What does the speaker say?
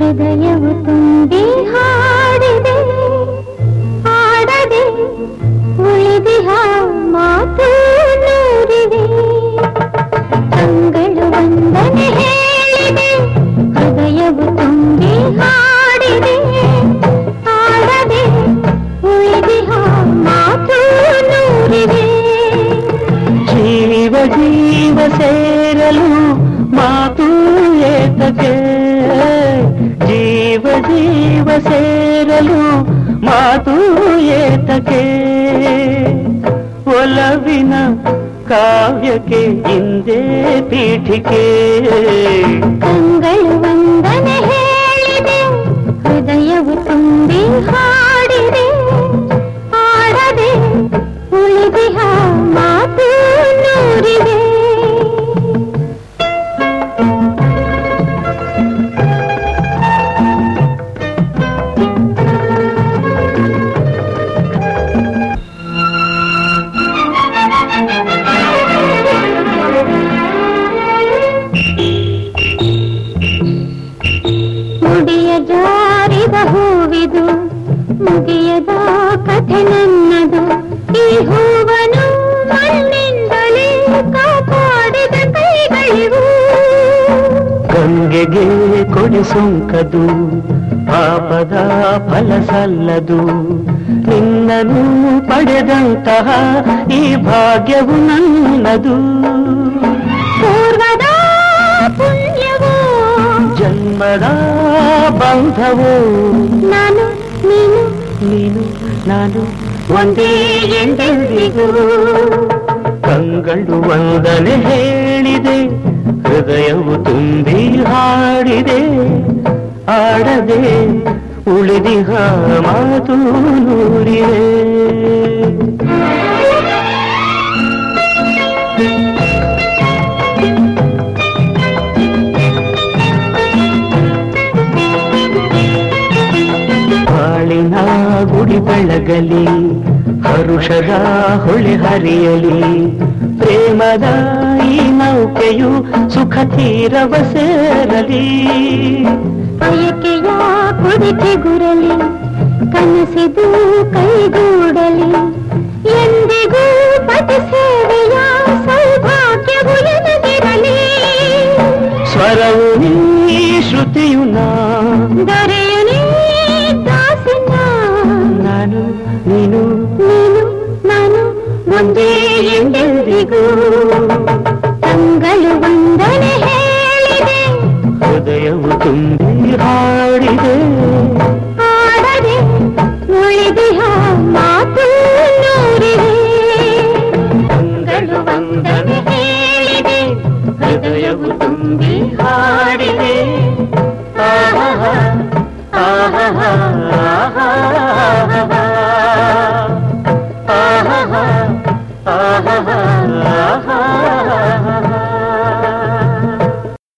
ಹೃದಯವು ತುಂಬಿ ಹಾಡಿದೆ ಹಾಡದೆ ಉಳಿದಿಹ ಮಾತು ನೂರಿದೆ ಕಂಗಳು ವಂದನೆ ಹೇಳಿದೆ ಹೃದಯವು ತುಂಬಿ ಹಾಡಿದೆ ಹಾಡದೆ ಉಳಿದಿಹ ಮಾತು ನೂರಿದೆ ಜೀವ ಜೀವ ಸೇರಲು ಮಾತು ಏತಕ್ಕೆ ಸೇರಲು ಮಾತು ಏತಕ್ಕೆ ಒಲವಿನ ಕಾವ್ಯಕ್ಕೆ ಹಿಂದೆ ಪೀಠಿಕೆ ಕಂಗಳು ವಂದನೆ ಗಂಗೆಗೆ ಕೊಡಿಸೊಂಕದು ಪಾಪದ ಫಲ ಸಲ್ಲದು ನಿನ್ನನು ಪಡೆದಂತಹ ಈ ಭಾಗ್ಯವು ನನ್ನದು ಪೂರ್ವದ ಪುಣ್ಯವು ಜನ್ಮದ ಬಂಧವು ನಾನು ನೀನು ನೀನು ನಾನು ಒಂದೇ ಎಂದೆಂದಿಗೂ ಕಂಗಳು ವಂದನೆ ಹೇಳಿದೆ ಹೃದಯವು ತುಂಬಿ ಹಾಡಿದೆ. ಆಡದೆ ಉಳಿದಿಹ ಮಾತು ನೂರಿದೆ. ಬಾಳಿನ ಗುಡಿ ಬೆಳಗಲಿ ಹರುಷದ ಹೊಳೆ ಹರಿಯಲಿ. ಪ್ರೇಮದ ಈ ನೌಕೆಯು ಸುಖ ತೀರವ ಸೇರಲಿ. ಕುಡಿಕೆ ಗುರಲಿ, ಕನಸಿದು ಕೈಗೂಡಲಿ ಎಂದಿಗೂ ಪತಿ ಎಂದೆಂದಿಗೂ ತಂಗಳು ವಂದನೆ ಹೇಳಿದೆ. ಹೃದಯವು ತುಂಬಿ ಹಾಡಿದೆ.